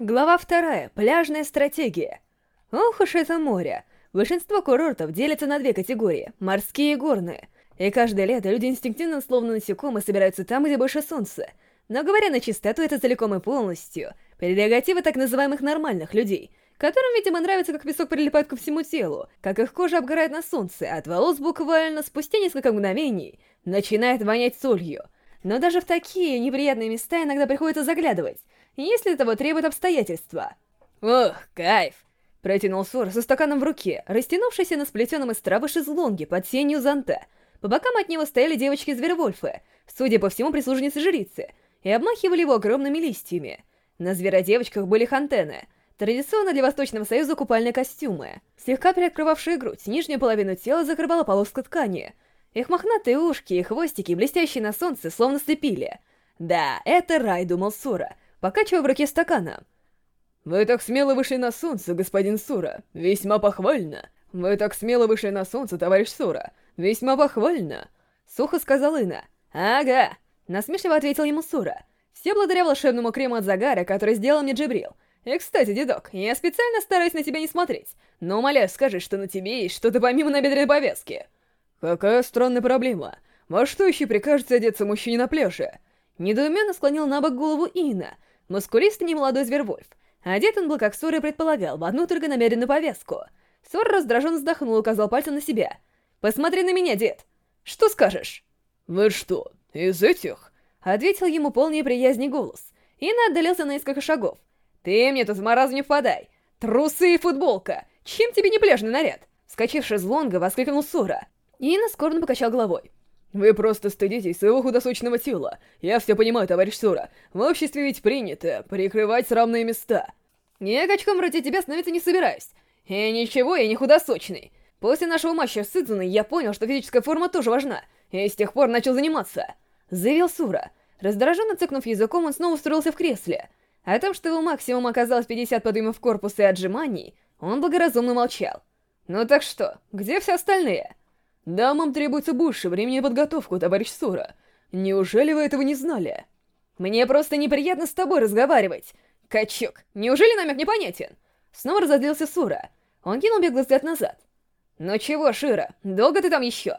Глава вторая. Пляжная стратегия. Ох уж это море. Большинство курортов делятся на две категории — морские и горные. И каждое лето люди инстинктивно, словно насекомые, собираются там, где больше солнца. Но говоря на чистоту, это целиком и полностью прерогатива так называемых нормальных людей, которым, видимо, нравится, как песок прилипает ко всему телу, как их кожа обгорает на солнце, а от волос буквально спустя несколько мгновений начинает вонять солью. Но даже в такие неприятные места иногда приходится заглядывать, если того требуют обстоятельства. «Ох, кайф!» — протянул Сор со стаканом в руке, растянувшийся на сплетенном из травы шезлонге под сенью зонта. По бокам от него стояли девочки-звервольфы, судя по всему, прислужницы жрицы, и обмахивали его огромными листьями. На зверодевочках были хантены, традиционно для Восточного Союза купальные костюмы, слегка приоткрывавшие грудь, нижнюю половину тела закрывала полоска ткани. Их мохнатые ушки и хвостики, блестящие на солнце, словно слепили. Да, это рай, думал Сура, покачивая в руке стакана. «Вы так смело вышли на солнце, господин Сура. Весьма похвально. Вы так смело вышли на солнце, товарищ Сура. Весьма похвально!» Сухо сказал Ина. «Ага!» Насмешливо ответил ему Сура. «Все благодаря волшебному крему от загара, который сделал мне Джибрил. И, кстати, дедок, я специально стараюсь на тебя не смотреть, но умоляю, скажи, что на тебе есть что-то помимо набедренной повязки». «Какая странная проблема. Во что еще прикажется одеться мужчине на пляже?» Недоуменно склонил на бок голову Ина, Мускулистый немолодой звервольф. Одет он был, как Сора и предполагал, в одну только намеренную повязку. Сора раздраженно вздохнул и указал пальцем на себя. «Посмотри на меня, дед! Что скажешь?» «Вы что, из этих?» Ответил ему полный приязни голос. Инна отдалился на несколько шагов. «Ты мне тут в маразм не впадай! Трусы и футболка! Чем тебе не пляжный наряд?» Вскочивший с лонга, воскликнул Сора. Инна скорбно покачал головой. Вы просто стыдитесь своего худосочного тела. Я все понимаю, товарищ Сура. В обществе ведь принято прикрывать срамные места. Я качком вроде тебя становиться не собираюсь. И ничего, я не худосочный. После нашего матча с Идзуной я понял, что физическая форма тоже важна, и с тех пор начал заниматься. Заявил Сура. Раздраженно цыкнув языком, он снова устроился в кресле. О том, что его максимум оказалось 50 подъемов корпуса и отжиманий, он благоразумно молчал. «Ну так что, где все остальные?» Дамам требуется больше времени на подготовку, товарищ Сура. Неужели вы этого не знали? Мне просто неприятно с тобой разговаривать. Качок, неужели намек непонятен? Снова разозлился Сура. Он кинул беглый взгляд назад. Ну чего, Шира, долго ты там еще?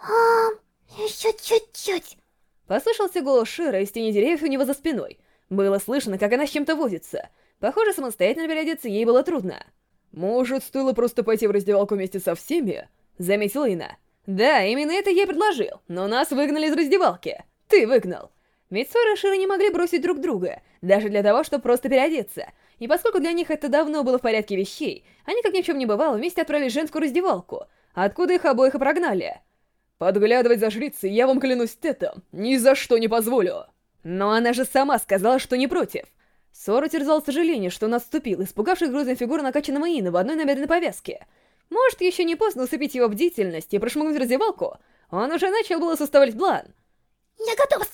Ам, еще чуть-чуть. Послышался голос Шира из тени деревьев у него за спиной. Было слышно, как она с чем-то возится. Похоже, самостоятельно переодеться ей было трудно. Может, стоило просто пойти в раздевалку вместе со всеми? — заметил Ина. «Да, именно это я и предложил, но нас выгнали из раздевалки. Ты выгнал». Ведь Сора и Шира не могли бросить друг друга, даже для того, чтобы просто переодеться. И поскольку для них это давно было в порядке вещей, они, как ни в чем не бывало, вместе отправились в женскую раздевалку, откуда их обоих и прогнали. «Подглядывать за жрицей, я вам клянусь тетом, ни за что не позволю!» Но она же сама сказала, что не против. Сора терзал сожаление, что он отступил, испугавшись грузной фигуры накачанного Ина в одной намеренной повязке — может, еще не поздно усыпить его бдительность и прошмыгнуть раздевалку? Он уже начал было составлять план. «Я готов!»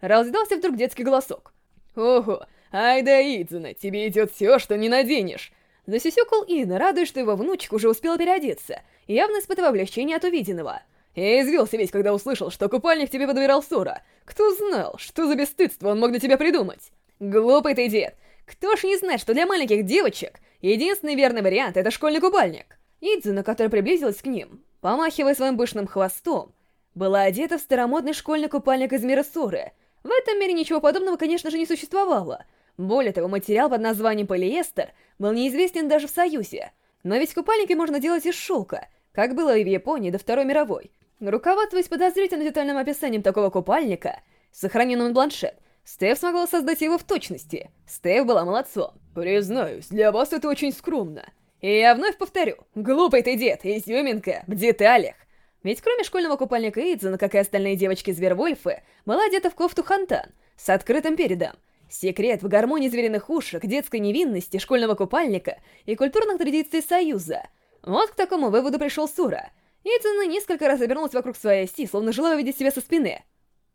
Раздался вдруг детский голосок. «Ого, ай да Идзуна, тебе идет все, что не наденешь!» Засюсюкал Ина, радуясь, что его внучка уже успела переодеться, явно испытывая облегчение от увиденного. Я извелся весь, когда услышал, что купальник тебе подбирал Сура. Кто знал, что за бесстыдство он мог для тебя придумать? Глупый ты дед! Кто ж не знает, что для маленьких девочек единственный верный вариант — это школьный купальник? Идзуна, которая приблизилась к ним, помахивая своим пышным хвостом, была одета в старомодный школьный купальник из мира Суры. В этом мире ничего подобного, конечно же, не существовало. Более того, материал под названием полиэстер был неизвестен даже в Союзе. Но ведь купальники можно делать из шелка, как было и в Японии до Второй мировой. Руководствуясь подозрительно детальным описанием такого купальника, сохраненным на планшет, Стеф смогла создать его в точности. Стеф была молодцом. Признаюсь, для вас это очень скромно. И я вновь повторю, глупый ты дед, изюминка, в деталях. Ведь кроме школьного купальника Эйдзена, как и остальные девочки-звервольфы, была одета в кофту Хантан с открытым передом. Секрет в гармонии звериных ушек, детской невинности, школьного купальника и культурных традиций Союза. Вот к такому выводу пришел Сура. Эйдзена несколько раз обернулась вокруг своей оси, словно желая увидеть себя со спины.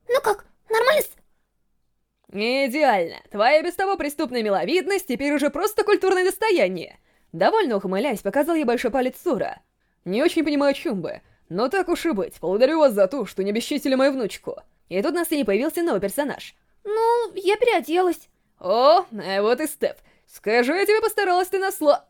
«Ну как, нормально -с? «Идеально! Твоя без того преступная миловидность теперь уже просто культурное достояние!» Довольно ухмыляясь, показал ей большой палец Сура. «Не очень понимаю, о чем бы, но так уж и быть, благодарю вас за то, что не обесчестили мою внучку». И тут на сцене появился новый персонаж. «Ну, я переоделась». «О, а вот и Стеф. Скажу, я тебе постаралась ты на сло...»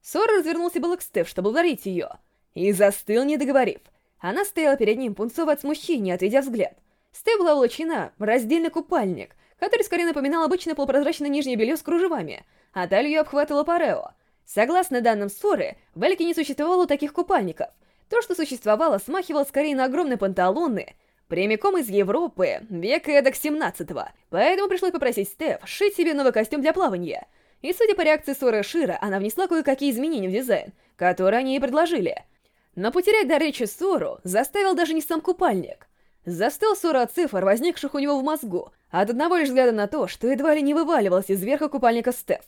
Сора развернулся было к Стеф, чтобы ударить ее, и застыл, не договорив. Она стояла перед ним, пунцово от смущения, отведя взгляд. Стеф была улучена в раздельный купальник, который скорее напоминал обычное полупрозрачное нижнее белье с кружевами, а талию обхватывала парео. Согласно данным ссоры, в Эльке не существовало таких купальников. То, что существовало, смахивало скорее на огромные панталоны, прямиком из Европы, века эдак 17-го. Поэтому пришлось попросить Стеф сшить себе новый костюм для плавания. И судя по реакции Соры Шира, она внесла кое-какие изменения в дизайн, которые они ей предложили. Но потерять до речи Сору заставил даже не сам купальник. Застыл Сора цифр, возникших у него в мозгу, от одного лишь взгляда на то, что едва ли не вываливался из верха купальника Стеф.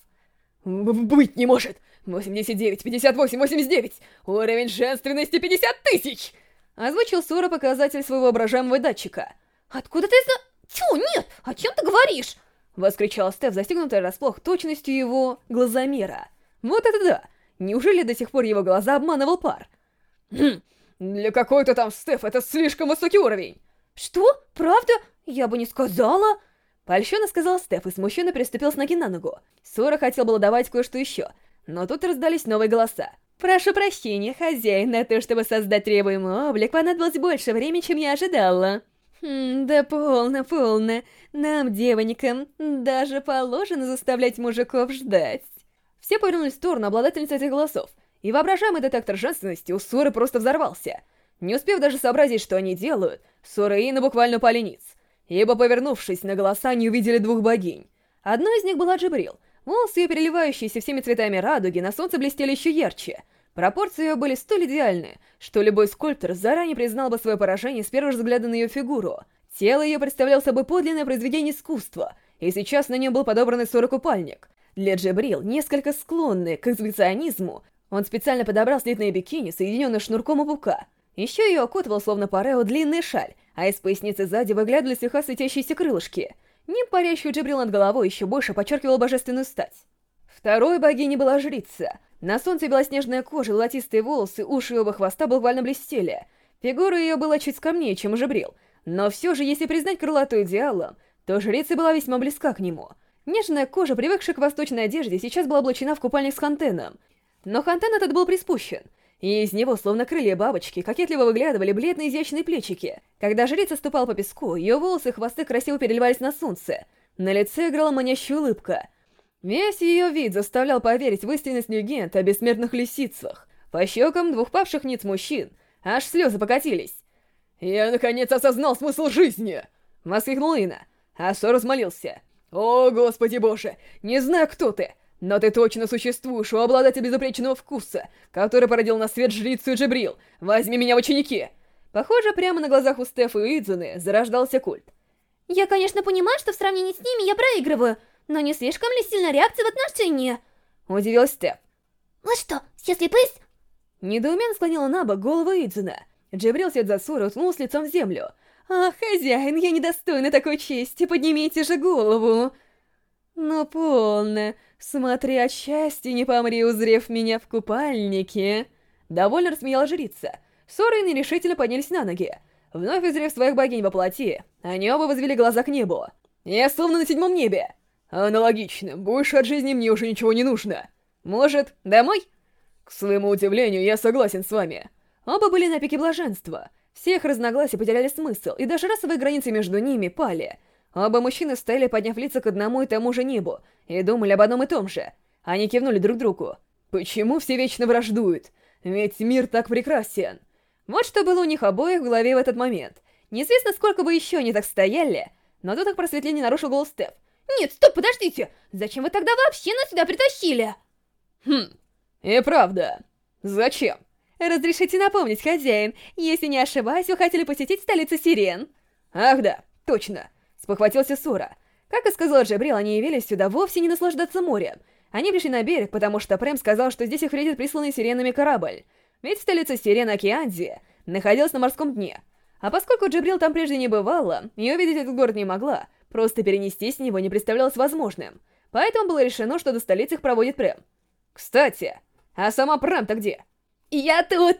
«Быть не может! 89, 58, 89! Уровень женственности 50 тысяч!» Озвучил Сора показатель своего воображаемого датчика. «Откуда ты зна... Тьфу, нет! О чем ты говоришь?» Воскричал Стеф, застегнутый расплох точностью его глазомера. «Вот это да! Неужели до сих пор его глаза обманывал пар?» «Хм, для какой-то там Стеф это слишком высокий уровень!» «Что? Правда? Я бы не сказала!» Польщенно сказал Стеф и смущенно переступил с ноги на ногу. Сора хотел было давать кое-что еще, но тут раздались новые голоса. «Прошу прощения, хозяин, на то, чтобы создать требуемый облик, понадобилось больше времени, чем я ожидала». «Хм, да полно, полно. Нам, девонькам, даже положено заставлять мужиков ждать». Все повернулись в сторону обладательницы этих голосов, и воображаемый детектор женственности у Соры просто взорвался. Не успев даже сообразить, что они делают, Сора и Ина буквально упали ниц, ибо, повернувшись на голоса, они увидели двух богинь. Одной из них была Джибрил. Волосы ее, переливающиеся всеми цветами радуги, на солнце блестели еще ярче. Пропорции ее были столь идеальны, что любой скульптор заранее признал бы свое поражение с первого взгляда на ее фигуру. Тело ее представляло собой подлинное произведение искусства, и сейчас на нем был подобранный купальник. Для Джибрил, несколько склонный к эксбиционизму, он специально подобрал слитное бикини, соединенное шнурком у пука. Еще ее окутывал, словно парео, длинный шаль, а из поясницы сзади выглядывали слегка светящиеся крылышки. Нимб, парящий Джибрил над головой, еще больше подчеркивал божественную стать. Второй богиней была жрица. На солнце белоснежная кожа, золотистые волосы, уши и оба хвоста буквально блестели. Фигура ее была чуть скромнее, чем Жибрил. Но все же, если признать крылатую идеалом, то жрица была весьма близка к нему. Нежная кожа, привыкшая к восточной одежде, сейчас была облачена в купальник с хантеном. Но хантен этот был приспущен, и из него, словно крылья бабочки, кокетливо выглядывали бледные изящные плечики. Когда жрица ступала по песку, ее волосы и хвосты красиво переливались на солнце. На лице играла манящая улыбка. Весь ее вид заставлял поверить в истинность легенд о бессмертных лисицах. По щекам двух павших ниц мужчин аж слезы покатились. «Я наконец осознал смысл жизни!» — воскликнул Ина. А Сор размолился. «О, господи боже, не знаю, кто ты, но ты точно существуешь у обладателя безупречного вкуса, который породил на свет жрицу Джибрил. Возьми меня в ученики!» Похоже, прямо на глазах у Стефа и Идзуны зарождался культ. «Я, конечно, понимаю, что в сравнении с ними я проигрываю, но не слишком ли сильна реакция в отношении?» Удивилась Стеф. «Вы что, все слепые?» Недоуменно склонила на бок голову Идзуна. Джибрил сед за Суру уткнулся лицом в землю. «Ах, хозяин, я недостойна такой чести, поднимите же голову!» «Ну, полно. Смотри от счастья, не помри, узрев меня в купальнике!» Довольно рассмеяла жрица. И нерешительно поднялись на ноги. Вновь узрев своих богинь во плоти, они оба возвели глаза к небу. «Я словно на седьмом небе!» «Аналогично. Больше от жизни мне уже ничего не нужно. Может, домой?» «К своему удивлению, я согласен с вами». Оба были на пике блаженства. Все их разногласия потеряли смысл, и даже расовые границы между ними пали — Оба мужчины стояли, подняв лица к одному и тому же небу, и думали об одном и том же. Они кивнули друг другу. Почему все вечно враждуют? Ведь мир так прекрасен. Вот что было у них обоих в голове в этот момент. Неизвестно, сколько бы еще они так стояли, но тут их просветление нарушил голос Стеф. «Нет, стоп, подождите! Зачем вы тогда вообще нас сюда притащили?» «Хм, и правда. Зачем?» «Разрешите напомнить, хозяин, если не ошибаюсь, вы хотели посетить столицу Сирен?» «Ах да, точно спохватился Сура. Как и сказал Джабрил, они явились сюда вовсе не наслаждаться морем. Они пришли на берег, потому что Прэм сказал, что здесь их встретит присланный сиренами корабль. Ведь столица Сирен Океанзия находилась на морском дне. А поскольку Джабрил там прежде не бывала, и увидеть этот город не могла, просто перенести с него не представлялось возможным. Поэтому было решено, что до столицы их проводит Прэм. Кстати, а сама Прэм-то где? «Я тут!»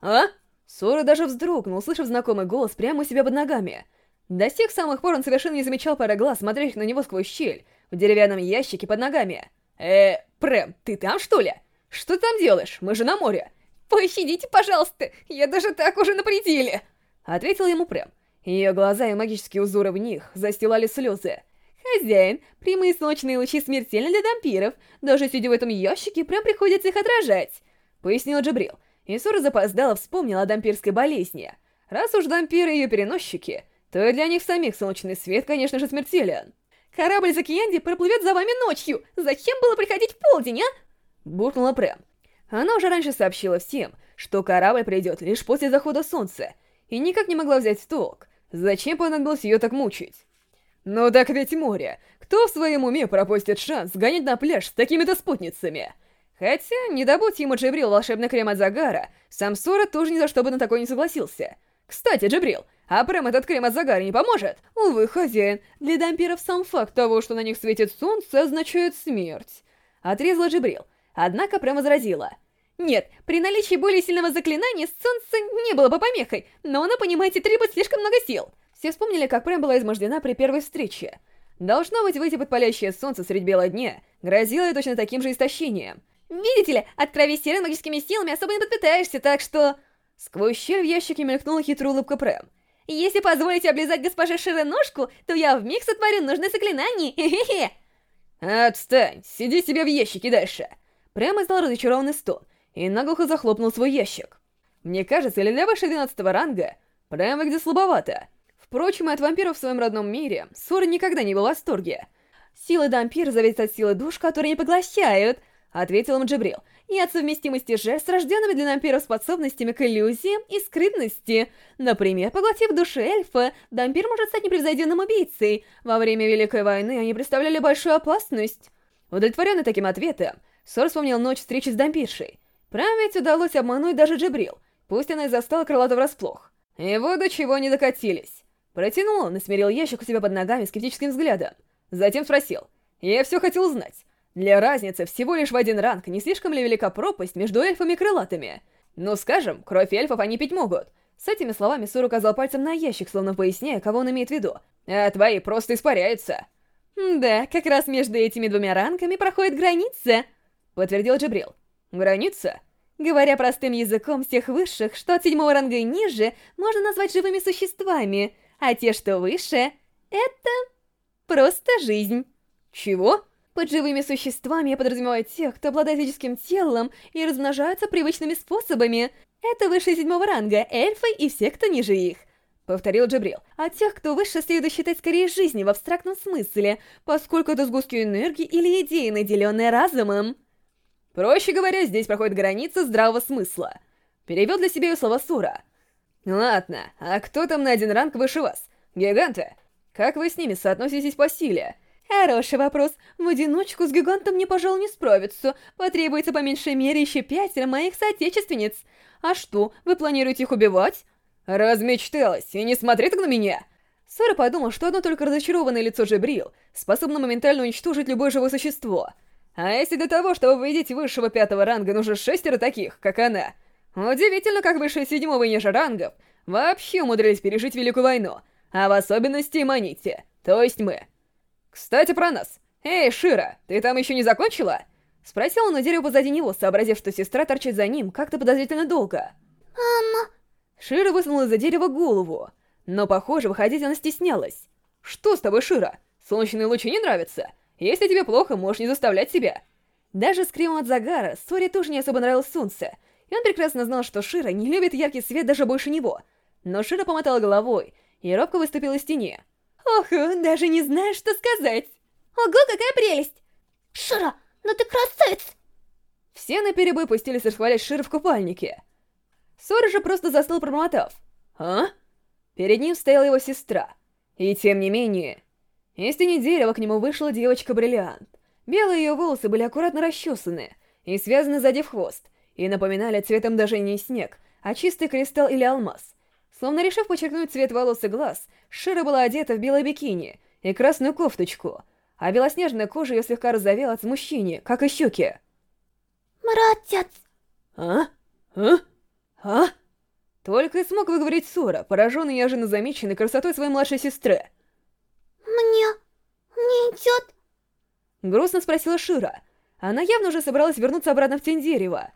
«А?» Сура даже вздрогнул, услышав знакомый голос прямо у себя под ногами. До сих самых пор он совершенно не замечал пары глаз, смотрящих на него сквозь щель, в деревянном ящике под ногами. «Э, Прэм, ты там, что ли? Что ты там делаешь? Мы же на море!» «Пощадите, пожалуйста, я даже так уже на пределе!» Ответил ему Прэм. Ее глаза и магические узоры в них застилали слезы. «Хозяин, прямые солнечные лучи смертельны для дампиров. Даже сидя в этом ящике, прям приходится их отражать», — пояснил Джабрил. И Сура запоздала вспомнила о дампирской болезни. Раз уж дампиры ее переносчики, то и для них самих солнечный свет, конечно же, смертелен. «Корабль за Киенди проплывет за вами ночью! Зачем было приходить в полдень, а?» Буркнула Прэм. Она уже раньше сообщила всем, что корабль придет лишь после захода солнца, и никак не могла взять в толк, зачем понадобилось ее так мучить. «Ну так ведь море. Кто в своем уме пропустит шанс гонять на пляж с такими-то спутницами?» Хотя, не добудь ему Джабрил волшебный крем от загара, сам Сора тоже ни за что бы на такое не согласился. Кстати, Джабрил, а прям этот крем от загара не поможет? Увы, хозяин, для дампиров сам факт того, что на них светит солнце, означает смерть. Отрезала Джабрил, однако прям возразила. Нет, при наличии более сильного заклинания солнце не было бы помехой, но оно, понимаете, требует слишком много сил. Все вспомнили, как Прэм была измождена при первой встрече. Должно быть, выйти под палящее солнце средь бела дня грозило ей точно таким же истощением. Видите ли, от крови серы магическими силами особо не подпитаешься, так что... Сквозь щель в ящике мелькнула хитрая улыбка Прэм. Если позволите облизать госпоже Шире ножку, то я вмиг сотворю нужное заклинание, хе-хе-хе. Отстань, сиди себе в ящике дальше. Прямо издал разочарованный стон и наглухо захлопнул свой ящик. Мне кажется, или для выше 12 ранга, Прям выглядит слабовато. Впрочем, и от вампиров в своем родном мире Сора никогда не был в восторге. Силы дампира зависят от силы душ, которые не поглощают, ответил им Джабрил, и совместимости жертв с рожденными для дампиров способностями к иллюзиям и скрытности. Например, поглотив души эльфа, дампир может стать непревзойденным убийцей. Во время Великой войны они представляли большую опасность. Удовлетворенный таким ответом, Сор вспомнил ночь встречи с дампиршей. Прям ведь удалось обмануть даже Джабрил, пусть она и застала крылатого врасплох. И вот до чего не докатились. Протянул он и смирил ящик у себя под ногами скептическим взглядом. Затем спросил. «Я все хотел узнать. Для разницы всего лишь в один ранг не слишком ли велика пропасть между эльфами и крылатыми? Ну, скажем, кровь эльфов они пить могут». С этими словами Сур указал пальцем на ящик, словно поясняя, кого он имеет в виду. «А твои просто испаряются». «Да, как раз между этими двумя рангами проходит граница», — подтвердил Джабрил. «Граница?» Говоря простым языком, всех высших, что от седьмого ранга и ниже, можно назвать живыми существами, а те, что выше, это просто жизнь. Чего? Под живыми существами я подразумеваю тех, кто обладает физическим телом и размножаются привычными способами. Это выше седьмого ранга, эльфы и все, кто ниже их. Повторил Джабрил. А тех, кто выше, следует считать скорее жизнью в абстрактном смысле, поскольку это сгустки энергии или идеи, наделенные разумом. Проще говоря, здесь проходит граница здравого смысла. Перевел для себя ее слова Сура. Ладно, а кто там на один ранг выше вас? Гиганты? Как вы с ними соотноситесь по силе? Хороший вопрос. В одиночку с гигантом мне, пожалуй, не справиться. Потребуется по меньшей мере еще пятеро моих соотечественниц. А что, вы планируете их убивать? Размечталась, и не смотри так на меня! Сора подумал, что одно только разочарованное лицо Джебрил способно моментально уничтожить любое живое существо. А если для того, чтобы победить высшего пятого ранга, нужно шестеро таких, как она? Удивительно, как выше седьмого и ниже рангов вообще умудрились пережить Великую войну, а в особенности Манити, то есть мы. Кстати, про нас. Эй, Шира, ты там еще не закончила? Спросил он у дерева позади него, сообразив, что сестра торчит за ним как-то подозрительно долго. «Мама...» Шира высунула из-за дерева голову, но, похоже, выходить она стеснялась. «Что с тобой, Шира? Солнечные лучи не нравятся? Если тебе плохо, можешь не заставлять себя». Даже с кремом от загара Сори тоже не особо нравилось солнце, и он прекрасно знал, что Шира не любит яркий свет даже больше него. Но Шира помотала головой и робко выступила из тени. «Ох, даже не знаю, что сказать!» «Ого, какая прелесть!» «Шира, ну ты красавец!» Все наперебой пустились расхвалять Шира в купальнике. Сора же просто застыл, промотав. «А?» Перед ним стояла его сестра. И тем не менее... Из тени дерева к нему вышла девочка-бриллиант. Белые ее волосы были аккуратно расчесаны и связаны сзади в хвост, и напоминали цветом даже не снег, а чистый кристалл или алмаз. Словно решив подчеркнуть цвет волос и глаз, Шира была одета в белое бикини и красную кофточку, а белоснежная кожа ее слегка розовела от смущения, как и щеки. «Братец!» «А? А? А?» Только и смог выговорить Сора, пораженный неожиданно замеченной красотой своей младшей сестры. «Мне... не идет Грустно спросила Шира. Она явно уже собралась вернуться обратно в тень дерева.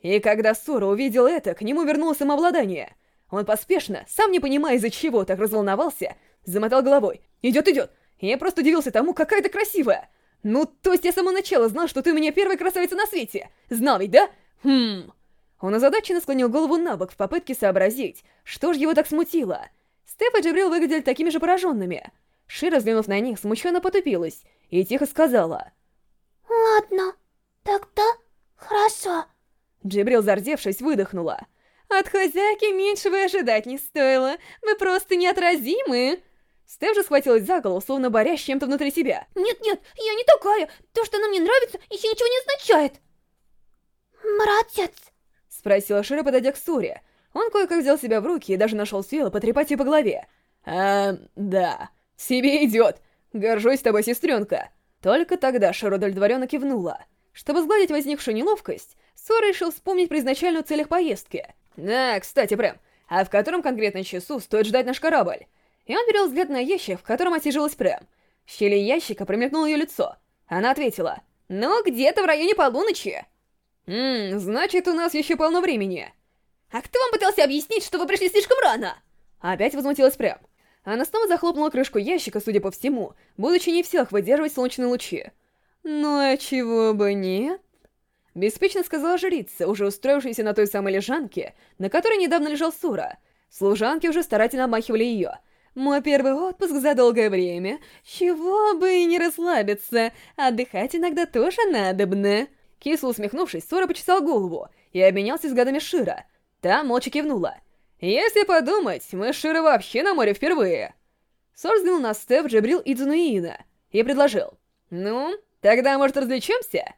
И когда Сора увидел это, к нему вернулось самообладание. Он поспешно, сам не понимая из-за чего так разволновался, замотал головой. «Идет, идет! Я просто удивился тому, какая ты красивая! Ну, то есть я с самого начала знал, что ты у меня первая красавица на свете! Знал ведь, да? Хм...» Он озадаченно склонил голову на бок в попытке сообразить, что ж его так смутило. Стеф и Джабрил выглядели такими же пораженными. Шира, взглянув на них, смущенно потупилась и тихо сказала. «Ладно, тогда хорошо». Джибрил, зардевшись, выдохнула. «От хозяйки меньшего и ожидать не стоило. Вы просто неотразимы!» Стеф же схватилась за голову, словно борясь с чем-то внутри себя. «Нет-нет, я не такая! То, что она мне нравится, еще ничего не означает!» «Братец!» — спросила Шира, подойдя к Суре. Он кое-как взял себя в руки и даже нашел силы потрепать ее по голове. «Эм, да, себе идет. Горжусь тобой, сестренка!» Только тогда Шира удовлетворенно кивнула. Чтобы сгладить возникшую неловкость, Сора решил вспомнить про изначальную цель их поездки. «Да, кстати, Прэм, а в котором конкретно часу стоит ждать наш корабль?» И он перевел взгляд на ящик, в котором отсижилась Прэм. В щели ящика промелькнуло ее лицо. Она ответила, «Ну, где-то в районе полуночи». «Ммм, значит, у нас еще полно времени». «А кто вам пытался объяснить, что вы пришли слишком рано?» Опять возмутилась Прэм. Она снова захлопнула крышку ящика, судя по всему, будучи не в силах выдерживать солнечные лучи. «Ну а чего бы нет?» Беспечно сказала жрица, уже устроившаяся на той самой лежанке, на которой недавно лежал Сура. Служанки уже старательно обмахивали ее. «Мой первый отпуск за долгое время. Чего бы и не расслабиться. Отдыхать иногда тоже надобно». Кисло усмехнувшись, Сура почесал голову и обменялся взглядами Шира. Та молча кивнула. «Если подумать, мы с Широ вообще на море впервые». Сор взглянул на Стеф, Джабрил и Дзунуина и предложил. «Ну, тогда, может, развлечемся?»